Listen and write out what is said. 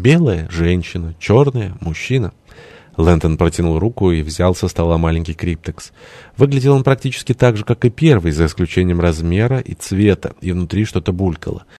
Белая — женщина, черная — мужчина. Лэнтон протянул руку и взял со стола маленький криптекс. Выглядел он практически так же, как и первый, за исключением размера и цвета, и внутри что-то булькало.